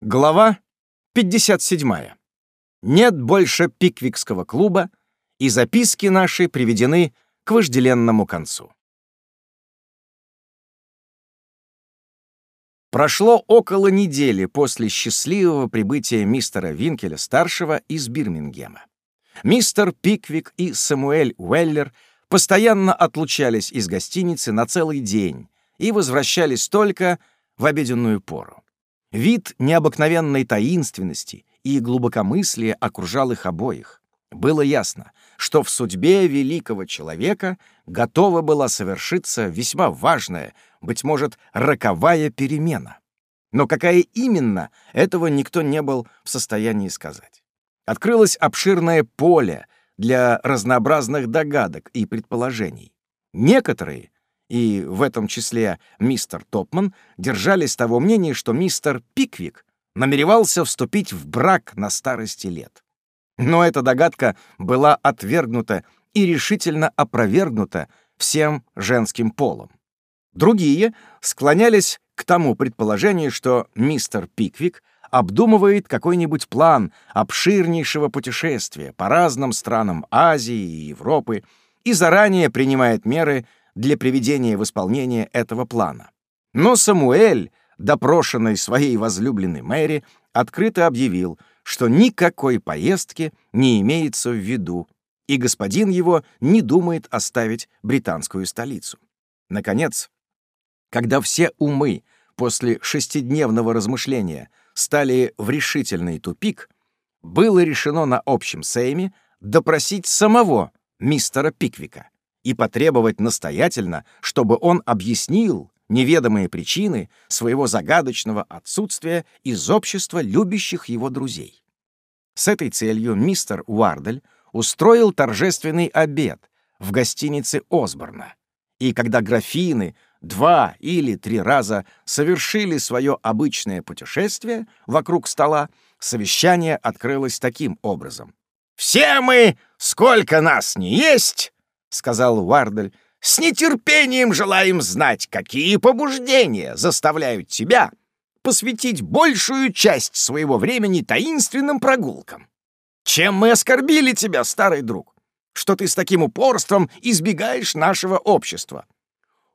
Глава 57. Нет больше пиквикского клуба, и записки наши приведены к вожделенному концу. Прошло около недели после счастливого прибытия мистера Винкеля-старшего из Бирмингема. Мистер Пиквик и Самуэль Уэллер постоянно отлучались из гостиницы на целый день и возвращались только в обеденную пору. Вид необыкновенной таинственности и глубокомыслия окружал их обоих. Было ясно, что в судьбе великого человека готова была совершиться весьма важная, быть может, роковая перемена. Но какая именно, этого никто не был в состоянии сказать. Открылось обширное поле для разнообразных догадок и предположений. Некоторые и в этом числе мистер Топман, держались того мнения, что мистер Пиквик намеревался вступить в брак на старости лет. Но эта догадка была отвергнута и решительно опровергнута всем женским полом. Другие склонялись к тому предположению, что мистер Пиквик обдумывает какой-нибудь план обширнейшего путешествия по разным странам Азии и Европы и заранее принимает меры для приведения в исполнение этого плана. Но Самуэль, допрошенный своей возлюбленной Мэри, открыто объявил, что никакой поездки не имеется в виду, и господин его не думает оставить британскую столицу. Наконец, когда все умы после шестидневного размышления стали в решительный тупик, было решено на общем сейме допросить самого мистера Пиквика и потребовать настоятельно, чтобы он объяснил неведомые причины своего загадочного отсутствия из общества любящих его друзей. С этой целью мистер Уардель устроил торжественный обед в гостинице Осборна, и когда графины два или три раза совершили свое обычное путешествие вокруг стола, совещание открылось таким образом. «Все мы, сколько нас не есть, — сказал Уардель, — «с нетерпением желаем знать, какие побуждения заставляют тебя посвятить большую часть своего времени таинственным прогулкам. Чем мы оскорбили тебя, старый друг, что ты с таким упорством избегаешь нашего общества?»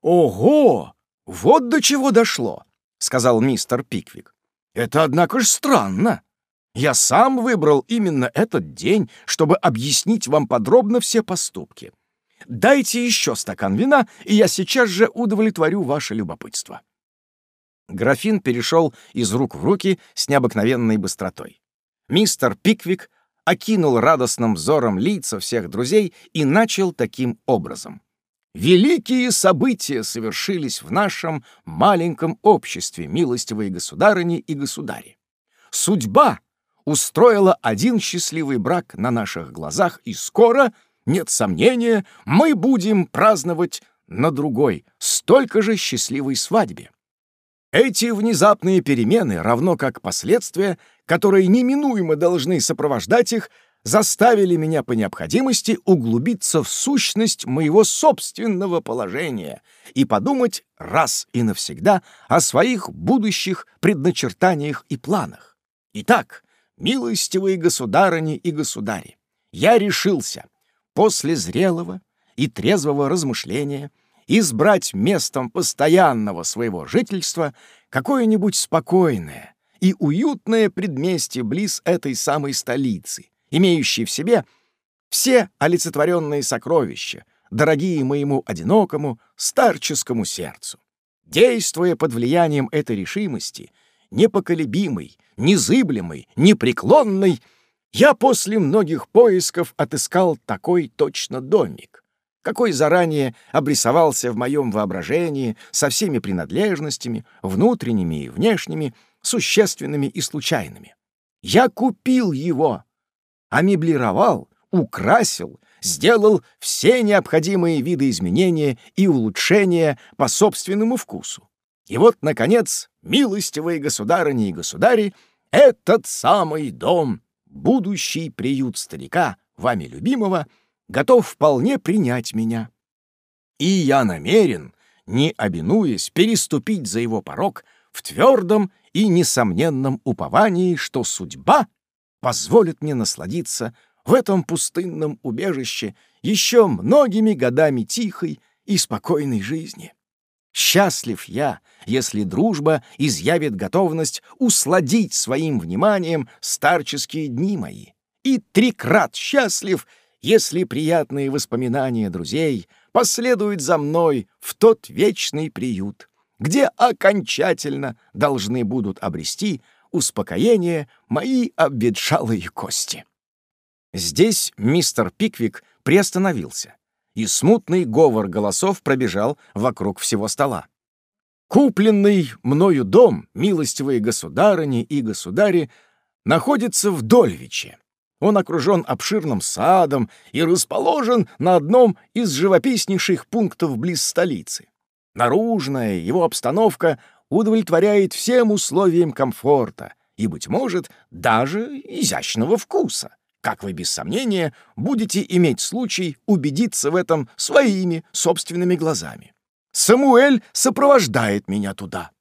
«Ого! Вот до чего дошло!» — сказал мистер Пиквик. «Это, однако ж, странно. Я сам выбрал именно этот день, чтобы объяснить вам подробно все поступки. Дайте еще стакан вина, и я сейчас же удовлетворю ваше любопытство». Графин перешел из рук в руки с необыкновенной быстротой. Мистер Пиквик окинул радостным взором лица всех друзей и начал таким образом. «Великие события совершились в нашем маленьком обществе, милостивые государыни и государи. Судьба устроила один счастливый брак на наших глазах, и скоро — нет сомнения, мы будем праздновать на другой, столько же счастливой свадьбе. Эти внезапные перемены, равно как последствия, которые неминуемо должны сопровождать их, заставили меня по необходимости углубиться в сущность моего собственного положения и подумать раз и навсегда о своих будущих предначертаниях и планах. Итак, милостивые государыни и государи, я решился после зрелого и трезвого размышления избрать местом постоянного своего жительства какое-нибудь спокойное и уютное предместье близ этой самой столицы, имеющей в себе все олицетворенные сокровища, дорогие моему одинокому старческому сердцу. Действуя под влиянием этой решимости, непоколебимой, незыблемой, непреклонной, я после многих поисков отыскал такой точно домик, какой заранее обрисовался в моем воображении со всеми принадлежностями, внутренними и внешними, существенными и случайными. Я купил его, амеблировал, украсил, сделал все необходимые виды изменения и улучшения по собственному вкусу. И вот, наконец, милостивые государыни и государи, этот самый дом будущий приют старика, вами любимого, готов вполне принять меня. И я намерен, не обинуясь, переступить за его порог в твердом и несомненном уповании, что судьба позволит мне насладиться в этом пустынном убежище еще многими годами тихой и спокойной жизни. Счастлив я, если дружба изъявит готовность усладить своим вниманием старческие дни мои, и трикрат счастлив, если приятные воспоминания друзей последуют за мной в тот вечный приют, где окончательно должны будут обрести успокоение мои обветшалые кости. Здесь мистер Пиквик приостановился, и смутный говор голосов пробежал вокруг всего стола. Купленный мною дом, милостивые государыни и государи, находится в Дольвиче. Он окружен обширным садом и расположен на одном из живописнейших пунктов близ столицы. Наружная его обстановка удовлетворяет всем условиям комфорта и, быть может, даже изящного вкуса как вы без сомнения будете иметь случай убедиться в этом своими собственными глазами. Самуэль сопровождает меня туда.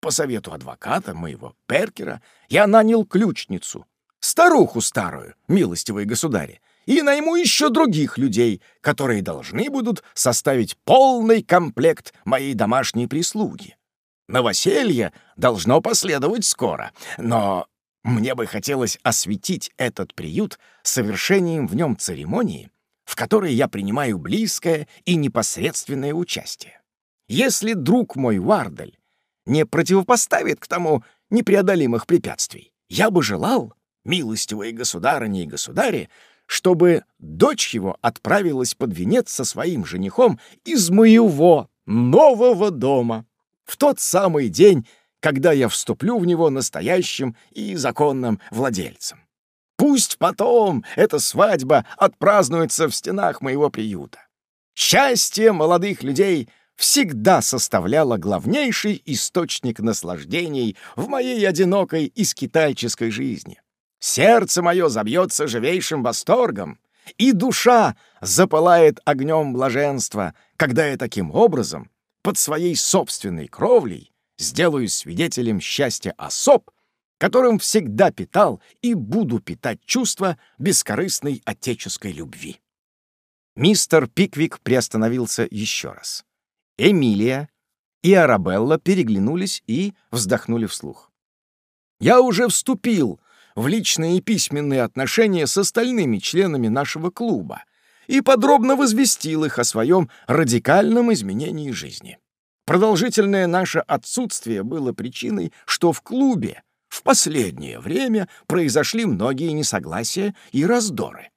По совету адвоката моего Перкера я нанял ключницу, старуху старую, милостивые государи, и найму еще других людей, которые должны будут составить полный комплект моей домашней прислуги. Новоселье должно последовать скоро, но мне бы хотелось осветить этот приют совершением в нем церемонии, в которой я принимаю близкое и непосредственное участие. Если друг мой Вардель не противопоставит к тому непреодолимых препятствий, я бы желал, милостивые государыни и государи, чтобы дочь его отправилась под венец со своим женихом из моего нового дома в тот самый день, когда я вступлю в него настоящим и законным владельцем. Пусть потом эта свадьба отпразднуется в стенах моего приюта. Счастье молодых людей всегда составляло главнейший источник наслаждений в моей одинокой и скитальческой жизни. Сердце мое забьется живейшим восторгом, и душа запылает огнем блаженства, когда я таким образом, под своей собственной кровлей, сделаю свидетелем счастья особ, которым всегда питал и буду питать чувство бескорыстной отеческой любви. Мистер Пиквик приостановился еще раз. Эмилия и Арабелла переглянулись и вздохнули вслух. «Я уже вступил в личные и письменные отношения с остальными членами нашего клуба и подробно возвестил их о своем радикальном изменении жизни. Продолжительное наше отсутствие было причиной, что в клубе в последнее время произошли многие несогласия и раздоры.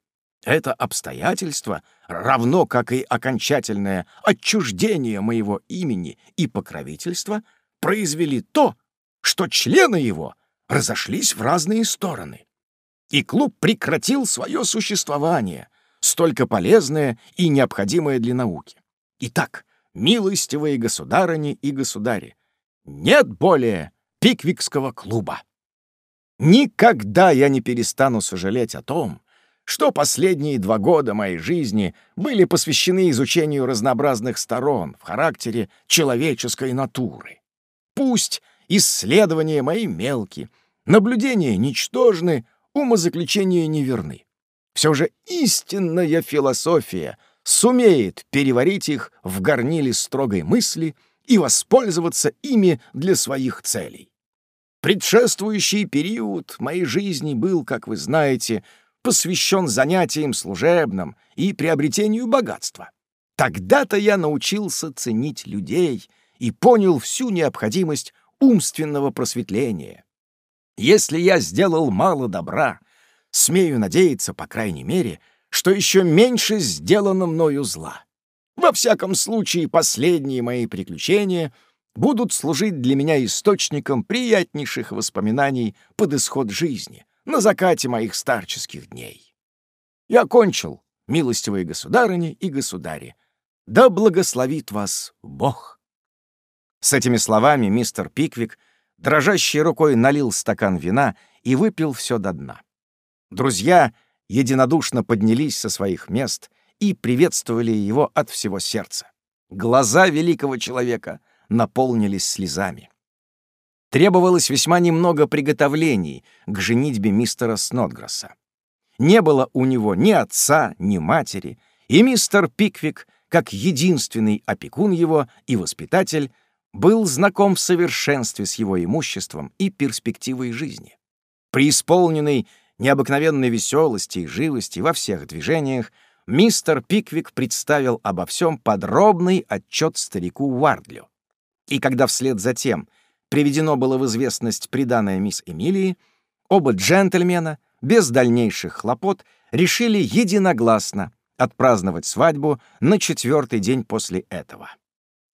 Это обстоятельство, равно как и окончательное отчуждение моего имени и покровительства, произвели то, что члены его разошлись в разные стороны. И клуб прекратил свое существование, столько полезное и необходимое для науки. Итак, милостивые государыни и государи, нет более пиквикского клуба. Никогда я не перестану сожалеть о том, что последние два года моей жизни были посвящены изучению разнообразных сторон в характере человеческой натуры. Пусть исследования мои мелкие, наблюдения ничтожны, умозаключения неверны. Все же истинная философия сумеет переварить их в горниле строгой мысли и воспользоваться ими для своих целей. Предшествующий период моей жизни был, как вы знаете, посвящен занятиям служебным и приобретению богатства. Тогда-то я научился ценить людей и понял всю необходимость умственного просветления. Если я сделал мало добра, смею надеяться, по крайней мере, что еще меньше сделано мною зла. Во всяком случае, последние мои приключения будут служить для меня источником приятнейших воспоминаний под исход жизни на закате моих старческих дней. Я кончил, милостивые государыни и государи. Да благословит вас Бог! С этими словами мистер Пиквик дрожащей рукой налил стакан вина и выпил все до дна. Друзья — единодушно поднялись со своих мест и приветствовали его от всего сердца. Глаза великого человека наполнились слезами. Требовалось весьма немного приготовлений к женитьбе мистера Снотгресса. Не было у него ни отца, ни матери, и мистер Пиквик, как единственный опекун его и воспитатель, был знаком в совершенстве с его имуществом и перспективой жизни. Преисполненный необыкновенной веселости и живости во всех движениях, мистер Пиквик представил обо всем подробный отчет старику Уардлю. И когда вслед за тем приведено было в известность приданное мисс Эмилии, оба джентльмена, без дальнейших хлопот, решили единогласно отпраздновать свадьбу на четвертый день после этого.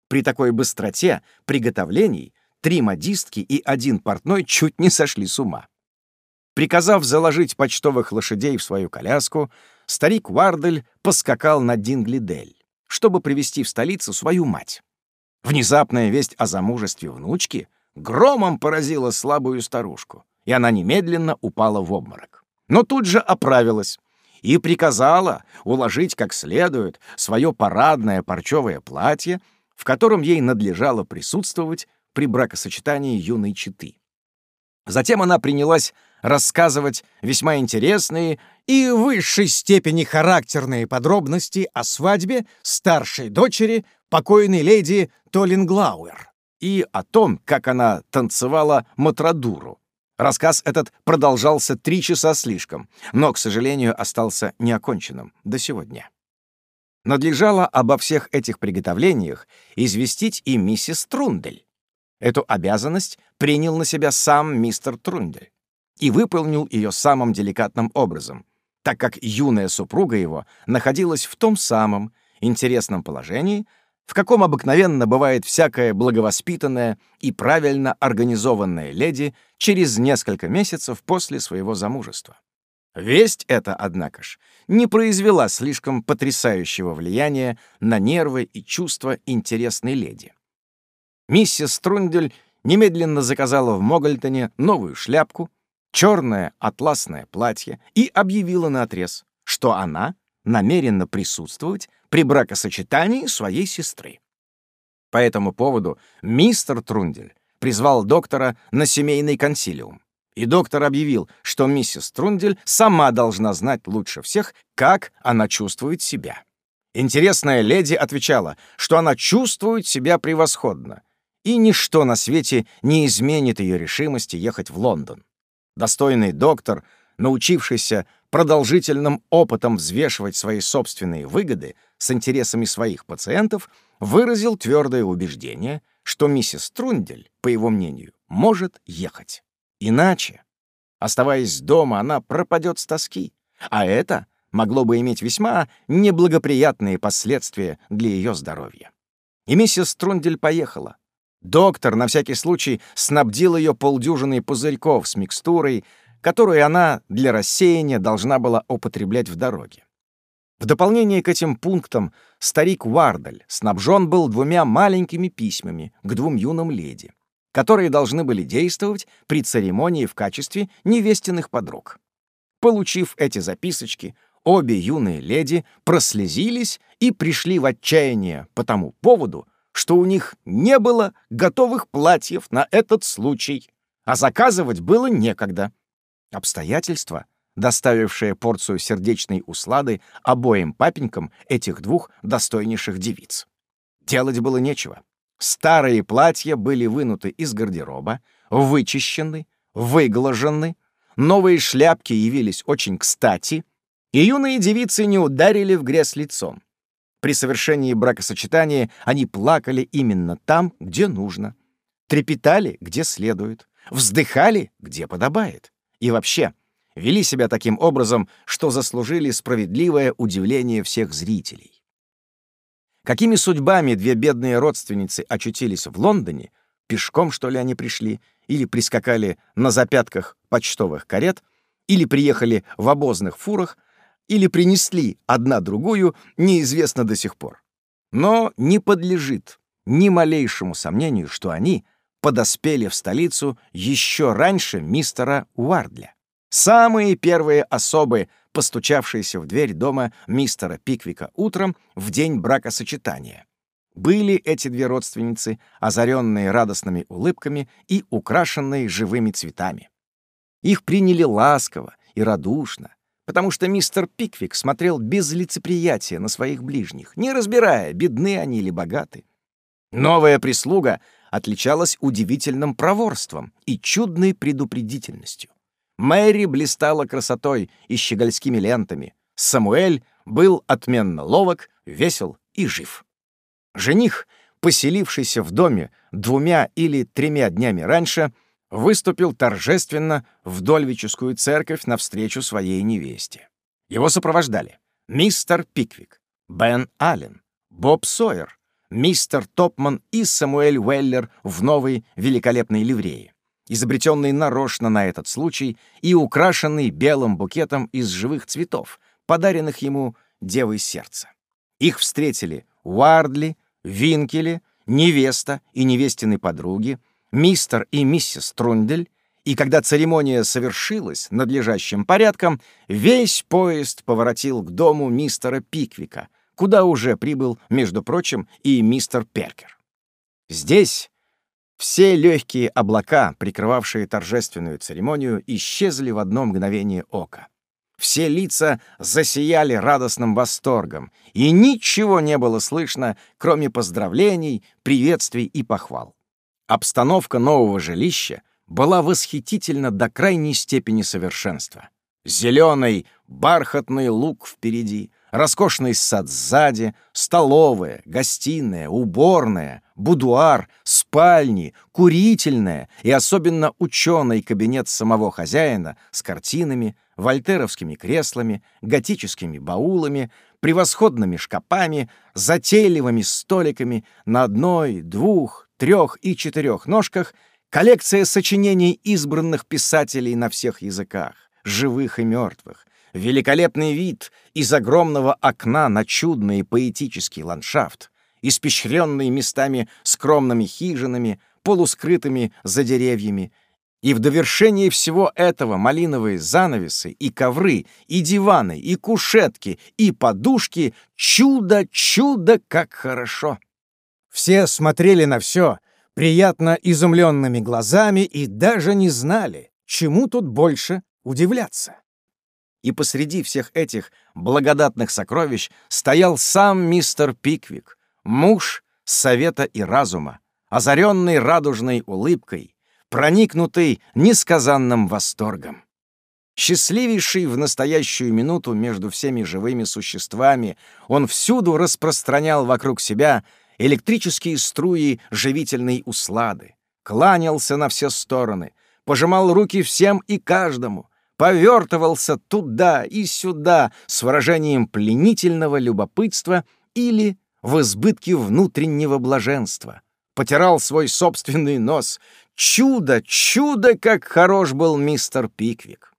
При такой быстроте приготовлений три модистки и один портной чуть не сошли с ума. Приказав заложить почтовых лошадей в свою коляску, старик Вардель поскакал на Динглидель, чтобы привести в столицу свою мать. Внезапная весть о замужестве внучки громом поразила слабую старушку, и она немедленно упала в обморок. Но тут же оправилась и приказала уложить как следует свое парадное парчевое платье, в котором ей надлежало присутствовать при бракосочетании юной четы. Затем она принялась рассказывать весьма интересные и в высшей степени характерные подробности о свадьбе старшей дочери покойной леди Толлинглауэр и о том, как она танцевала матрадуру. Рассказ этот продолжался три часа слишком, но, к сожалению, остался неоконченным до сегодня. Надлежало обо всех этих приготовлениях известить и миссис Трундель. Эту обязанность принял на себя сам мистер Трундель и выполнил ее самым деликатным образом, так как юная супруга его находилась в том самом интересном положении, в каком обыкновенно бывает всякая благовоспитанная и правильно организованная леди через несколько месяцев после своего замужества. Весть эта, однако ж, не произвела слишком потрясающего влияния на нервы и чувства интересной леди. Миссис Трундель немедленно заказала в Могольтоне новую шляпку, черное атласное платье и объявила наотрез, что она намерена присутствовать при бракосочетании своей сестры. По этому поводу мистер Трундель призвал доктора на семейный консилиум, и доктор объявил, что миссис Трундель сама должна знать лучше всех, как она чувствует себя. Интересная леди отвечала, что она чувствует себя превосходно, и ничто на свете не изменит ее решимости ехать в Лондон. Достойный доктор, научившийся продолжительным опытом взвешивать свои собственные выгоды с интересами своих пациентов, выразил твердое убеждение, что миссис Трундель, по его мнению, может ехать. Иначе, оставаясь дома, она пропадет с тоски, а это могло бы иметь весьма неблагоприятные последствия для ее здоровья. И миссис Трундель поехала, Доктор на всякий случай снабдил ее полдюжиной пузырьков с микстурой, которую она для рассеяния должна была употреблять в дороге. В дополнение к этим пунктам старик Уардаль снабжен был двумя маленькими письмами к двум юным леди, которые должны были действовать при церемонии в качестве невестиных подруг. Получив эти записочки, обе юные леди прослезились и пришли в отчаяние по тому поводу, что у них не было готовых платьев на этот случай, а заказывать было некогда. Обстоятельства, доставившие порцию сердечной услады обоим папенькам этих двух достойнейших девиц. Делать было нечего. Старые платья были вынуты из гардероба, вычищены, выглажены, новые шляпки явились очень кстати, и юные девицы не ударили в грязь лицом. При совершении бракосочетания они плакали именно там, где нужно, трепетали, где следует, вздыхали, где подобает. И вообще, вели себя таким образом, что заслужили справедливое удивление всех зрителей. Какими судьбами две бедные родственницы очутились в Лондоне, пешком, что ли, они пришли, или прискакали на запятках почтовых карет, или приехали в обозных фурах, или принесли одна другую, неизвестно до сих пор. Но не подлежит ни малейшему сомнению, что они подоспели в столицу еще раньше мистера Уардля. Самые первые особы, постучавшиеся в дверь дома мистера Пиквика утром в день бракосочетания. были эти две родственницы, озаренные радостными улыбками и украшенные живыми цветами. Их приняли ласково и радушно, потому что мистер Пиквик смотрел без лицеприятия на своих ближних, не разбирая, бедны они или богаты. Новая прислуга отличалась удивительным проворством и чудной предупредительностью. Мэри блистала красотой и щегольскими лентами. Самуэль был отменно ловок, весел и жив. Жених, поселившийся в доме двумя или тремя днями раньше, выступил торжественно в Дольвическую церковь навстречу своей невесте. Его сопровождали мистер Пиквик, Бен Аллен, Боб Сойер, мистер Топман и Самуэль Уэллер в новой великолепной ливрее, изобретенной нарочно на этот случай и украшенной белым букетом из живых цветов, подаренных ему Девой Сердца. Их встретили Уардли, Винкели, невеста и невестины подруги, мистер и миссис Трундель, и когда церемония совершилась надлежащим порядком, весь поезд поворотил к дому мистера Пиквика, куда уже прибыл, между прочим, и мистер Перкер. Здесь все легкие облака, прикрывавшие торжественную церемонию, исчезли в одно мгновение ока. Все лица засияли радостным восторгом, и ничего не было слышно, кроме поздравлений, приветствий и похвал. Обстановка нового жилища была восхитительна до крайней степени совершенства. Зеленый бархатный лук впереди, роскошный сад сзади, столовая, гостиная, уборная, будуар, спальни, курительная и особенно ученый кабинет самого хозяина с картинами, вольтеровскими креслами, готическими баулами, превосходными шкапами, затейливыми столиками на одной, двух, трех и четырех ножках, коллекция сочинений избранных писателей на всех языках, живых и мертвых, великолепный вид из огромного окна на чудный поэтический ландшафт, испещренный местами скромными хижинами, полускрытыми за деревьями, и в довершении всего этого малиновые занавесы и ковры, и диваны, и кушетки, и подушки — чудо, чудо, как хорошо! Все смотрели на все приятно изумленными глазами и даже не знали, чему тут больше удивляться. И посреди всех этих благодатных сокровищ стоял сам мистер Пиквик, муж совета и разума, озаренный радужной улыбкой, проникнутый несказанным восторгом. Счастливейший в настоящую минуту между всеми живыми существами, он всюду распространял вокруг себя электрические струи живительной услады, кланялся на все стороны, пожимал руки всем и каждому, повертывался туда и сюда с выражением пленительного любопытства или в избытке внутреннего блаженства, потирал свой собственный нос, Чудо, чудо, как хорош был мистер Пиквик.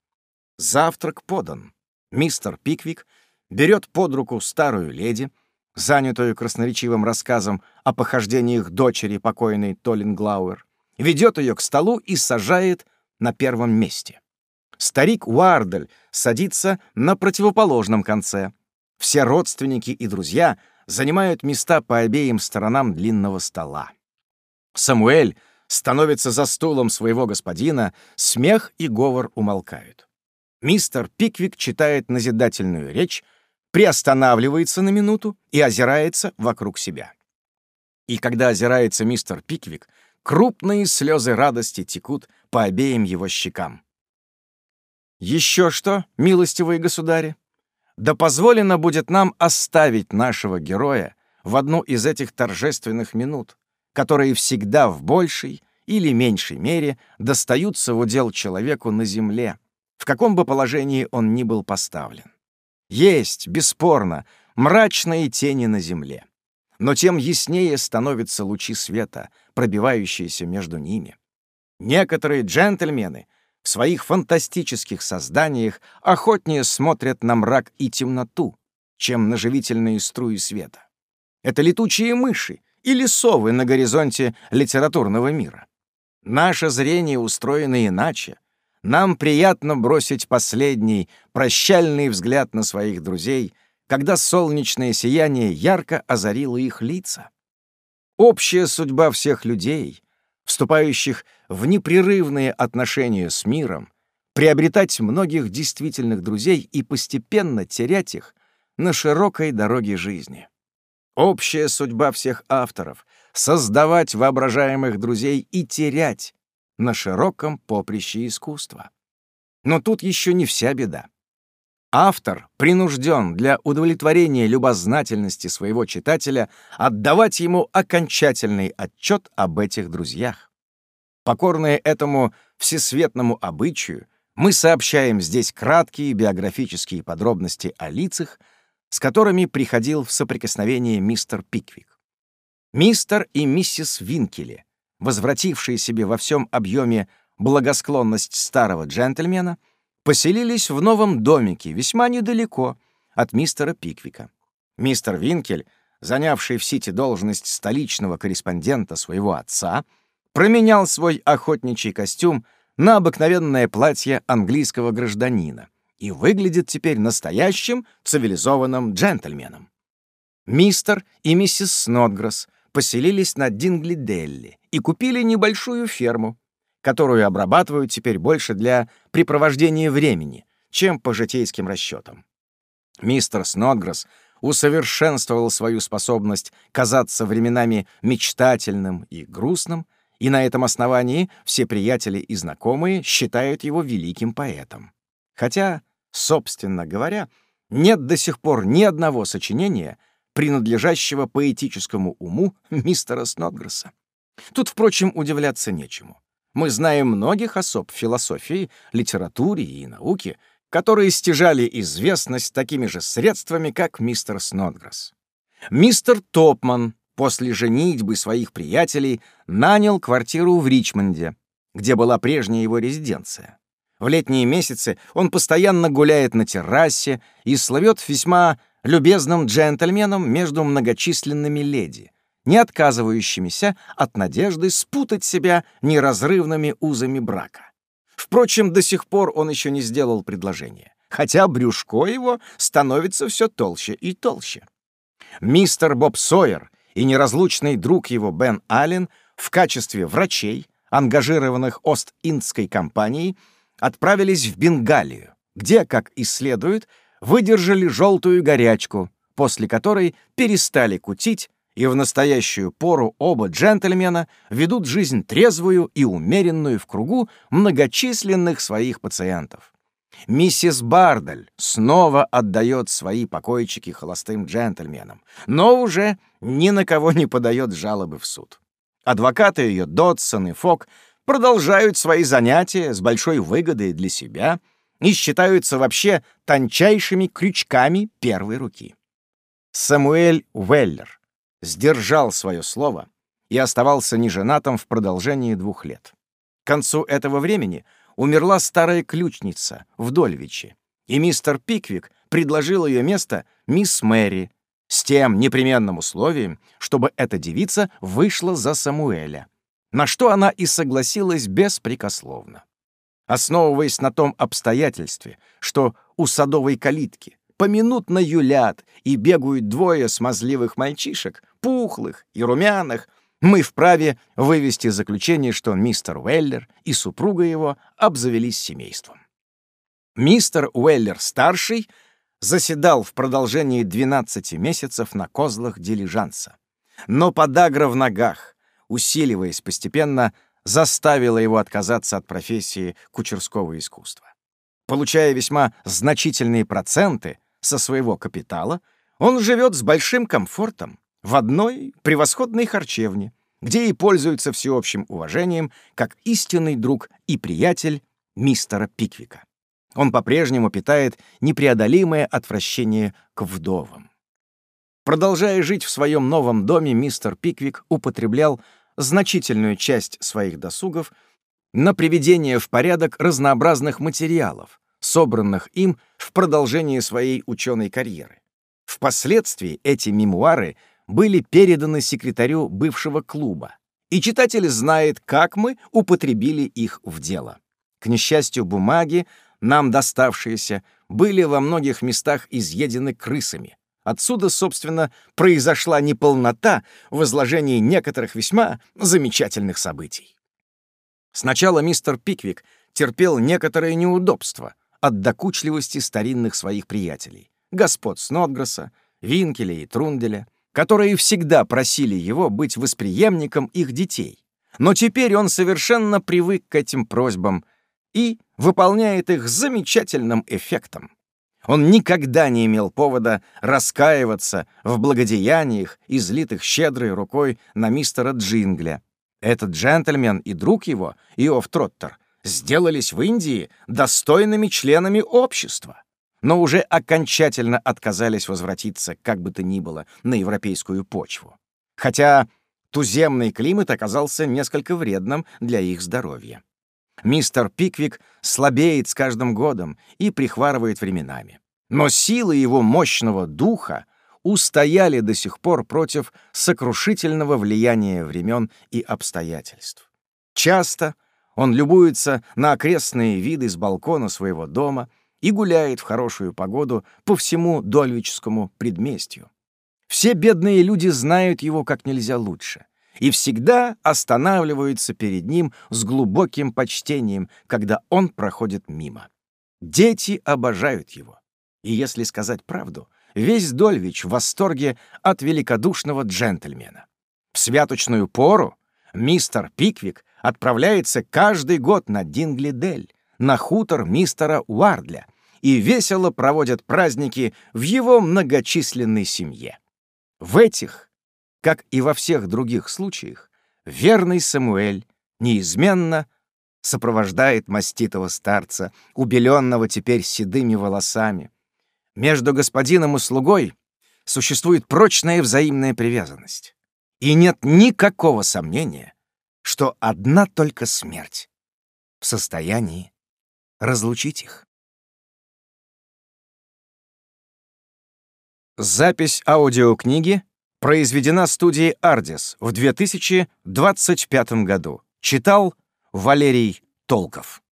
Завтрак подан. Мистер Пиквик берет под руку старую леди, занятую красноречивым рассказом о похождениях дочери покойной Толин Глауэр, ведет ее к столу и сажает на первом месте. Старик Уардель садится на противоположном конце. Все родственники и друзья занимают места по обеим сторонам длинного стола. Самуэль становится за стулом своего господина, смех и говор умолкают. Мистер Пиквик читает назидательную речь, приостанавливается на минуту и озирается вокруг себя. И когда озирается мистер Пиквик, крупные слезы радости текут по обеим его щекам. Еще что, милостивые государи? Да позволено будет нам оставить нашего героя в одну из этих торжественных минут, которые всегда в большей или меньшей мере достаются в удел человеку на земле, в каком бы положении он ни был поставлен. Есть, бесспорно, мрачные тени на земле, но тем яснее становятся лучи света, пробивающиеся между ними. Некоторые джентльмены в своих фантастических созданиях охотнее смотрят на мрак и темноту, чем на живительные струи света. Это летучие мыши, или совы на горизонте литературного мира. Наше зрение устроено иначе. Нам приятно бросить последний, прощальный взгляд на своих друзей, когда солнечное сияние ярко озарило их лица. Общая судьба всех людей, вступающих в непрерывные отношения с миром, приобретать многих действительных друзей и постепенно терять их на широкой дороге жизни. Общая судьба всех авторов — создавать воображаемых друзей и терять на широком поприще искусства. Но тут еще не вся беда. Автор принужден для удовлетворения любознательности своего читателя отдавать ему окончательный отчет об этих друзьях. Покорные этому всесветному обычаю, мы сообщаем здесь краткие биографические подробности о лицах, с которыми приходил в соприкосновение мистер Пиквик. Мистер и миссис Винкели, возвратившие себе во всем объеме благосклонность старого джентльмена — поселились в новом домике, весьма недалеко от мистера Пиквика. Мистер Винкель, занявший в Сити должность столичного корреспондента своего отца, променял свой охотничий костюм на обыкновенное платье английского гражданина и выглядит теперь настоящим цивилизованным джентльменом. Мистер и миссис Снотгресс поселились на Дингли-Делли и купили небольшую ферму, которую обрабатывают теперь больше для препровождения времени, чем по житейским расчетам. Мистер Снотгресс усовершенствовал свою способность казаться временами мечтательным и грустным, и на этом основании все приятели и знакомые считают его великим поэтом. Хотя, собственно говоря, нет до сих пор ни одного сочинения, принадлежащего поэтическому уму мистера Снотгресса. Тут, впрочем, удивляться нечему. Мы знаем многих особ в философии, литературе и науке, которые стяжали известность такими же средствами, как мистер Снодгресс. Мистер Топман после женитьбы своих приятелей нанял квартиру в Ричмонде, где была прежняя его резиденция. В летние месяцы он постоянно гуляет на террасе и словет весьма любезным джентльменом между многочисленными леди, не отказывающимися от надежды спутать себя неразрывными узами брака. Впрочем, до сих пор он еще не сделал предложение, хотя брюшко его становится все толще и толще. Мистер Боб Сойер и неразлучный друг его Бен Аллен в качестве врачей, ангажированных Ост-Индской компанией, отправились в Бенгалию, где, как и следует, выдержали желтую горячку, после которой перестали кутить и в настоящую пору оба джентльмена ведут жизнь трезвую и умеренную в кругу многочисленных своих пациентов. Миссис Бардаль снова отдает свои покойчики холостым джентльменам, но уже ни на кого не подает жалобы в суд. Адвокаты ее Додсон и Фок продолжают свои занятия с большой выгодой для себя и считаются вообще тончайшими крючками первой руки. Самуэль Уэллер — сдержал свое слово и оставался неженатым в продолжении двух лет. К концу этого времени умерла старая ключница в Дольвиче, и мистер Пиквик предложил ее место мисс Мэри с тем непременным условием, чтобы эта девица вышла за Самуэля, на что она и согласилась беспрекословно. Основываясь на том обстоятельстве, что у садовой калитки поминутно юлят и бегают двое смазливых мальчишек, пухлых и румяных, мы вправе вывести заключение, что мистер Уэллер и супруга его обзавелись семейством. Мистер Уэллер-старший заседал в продолжении 12 месяцев на козлах дилижанса. Но подагра в ногах, усиливаясь постепенно, заставила его отказаться от профессии кучерского искусства. Получая весьма значительные проценты со своего капитала, он живет с большим комфортом в одной превосходной харчевне, где и пользуется всеобщим уважением как истинный друг и приятель мистера Пиквика. Он по-прежнему питает непреодолимое отвращение к вдовам. Продолжая жить в своем новом доме, мистер Пиквик употреблял значительную часть своих досугов на приведение в порядок разнообразных материалов, собранных им в продолжении своей ученой карьеры. Впоследствии эти мемуары были переданы секретарю бывшего клуба, и читатель знает, как мы употребили их в дело. К несчастью, бумаги, нам доставшиеся, были во многих местах изъедены крысами, Отсюда, собственно, произошла неполнота в изложении некоторых весьма замечательных событий. Сначала мистер Пиквик терпел некоторые неудобства от докучливости старинных своих приятелей, господ Снотгресса, Винкеля и Трунделя, которые всегда просили его быть восприемником их детей. Но теперь он совершенно привык к этим просьбам и выполняет их замечательным эффектом. Он никогда не имел повода раскаиваться в благодеяниях, излитых щедрой рукой на мистера Джингля. Этот джентльмен и друг его, Иов Троттер, сделались в Индии достойными членами общества, но уже окончательно отказались возвратиться, как бы то ни было, на европейскую почву. Хотя туземный климат оказался несколько вредным для их здоровья. Мистер Пиквик слабеет с каждым годом и прихварывает временами. Но силы его мощного духа устояли до сих пор против сокрушительного влияния времен и обстоятельств. Часто он любуется на окрестные виды с балкона своего дома и гуляет в хорошую погоду по всему Дольвичскому предместью. Все бедные люди знают его как нельзя лучше и всегда останавливаются перед ним с глубоким почтением, когда он проходит мимо. Дети обожают его. И если сказать правду, весь Дольвич в восторге от великодушного джентльмена. В святочную пору мистер Пиквик отправляется каждый год на Динглидель, на хутор мистера Уардля, и весело проводят праздники в его многочисленной семье. В этих как и во всех других случаях, верный Самуэль неизменно сопровождает маститого старца, убеленного теперь седыми волосами. Между господином и слугой существует прочная взаимная привязанность. И нет никакого сомнения, что одна только смерть в состоянии разлучить их. Запись аудиокниги Произведена студией «Ардис» в 2025 году. Читал Валерий Толков.